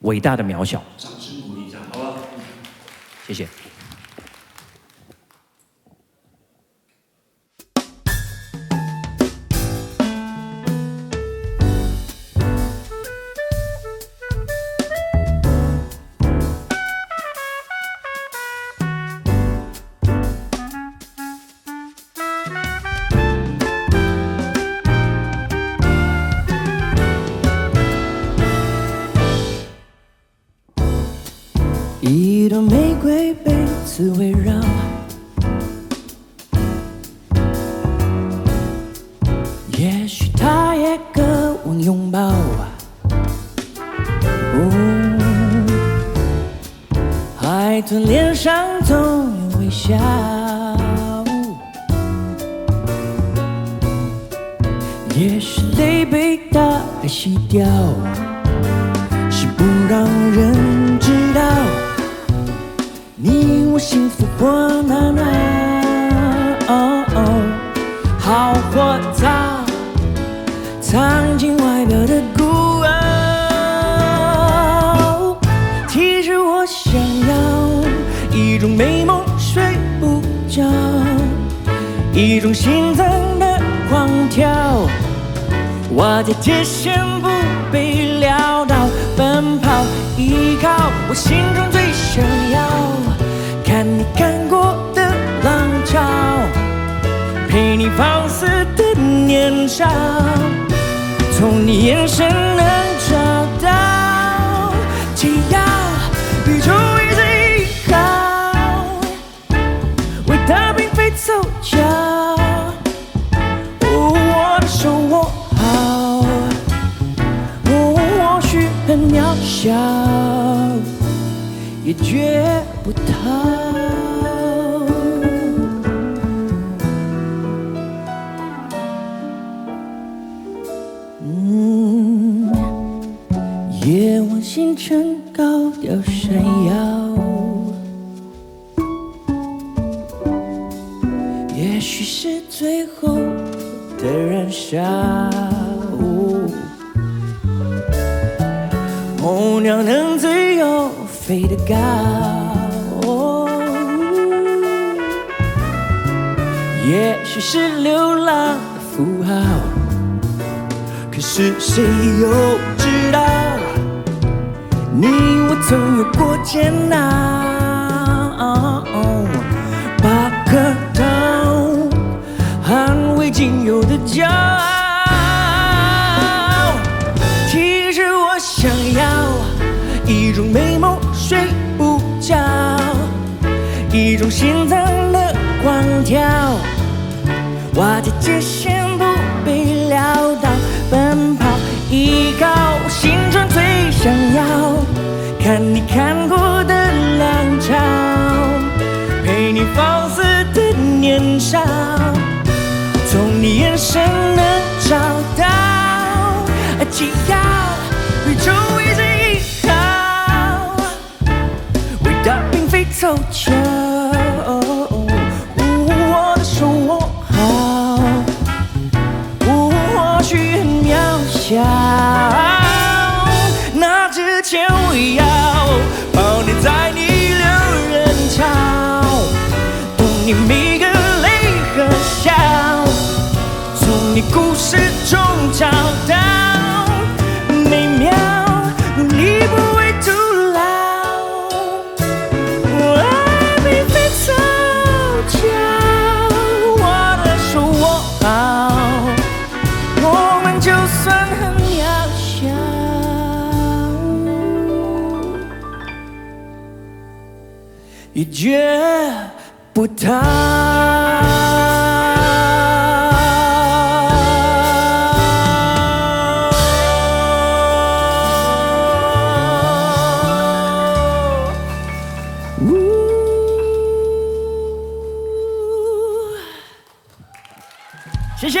伟大的渺小。掌声鼓励一下，好吧。谢谢。一朵玫瑰被刺围绕，也许它也渴望拥抱。哦，海豚脸上总有微笑，也许泪被大海洗掉，是不让人。你我幸福或难熬，好或糟，藏进外表的孤傲。其实我想要一种美梦睡不着，一种心脏的狂跳，瓦解界限不被撂倒，奔跑依靠我心中少，从你眼神能找到，解药宇宙一直依靠，伟大并非凑巧，我的手握好，或许很渺小。也绝不逃。夜晚星辰高调闪耀，也许是最后的燃烧。候鸟能自由飞得高，也许是流浪的符号，可是谁又知道，你我曾有过煎熬，把客套捍卫仅有的骄傲。其实我想要一种美梦睡不着，一种心脏的狂跳，瓦解界限不只要宇宙一直依靠，伟大并非凑巧。我的手握好，或许很渺小。那之前我要抱你在逆流人潮，懂你每个泪和笑，从你故事中们就算很渺小，也觉不到。谢谢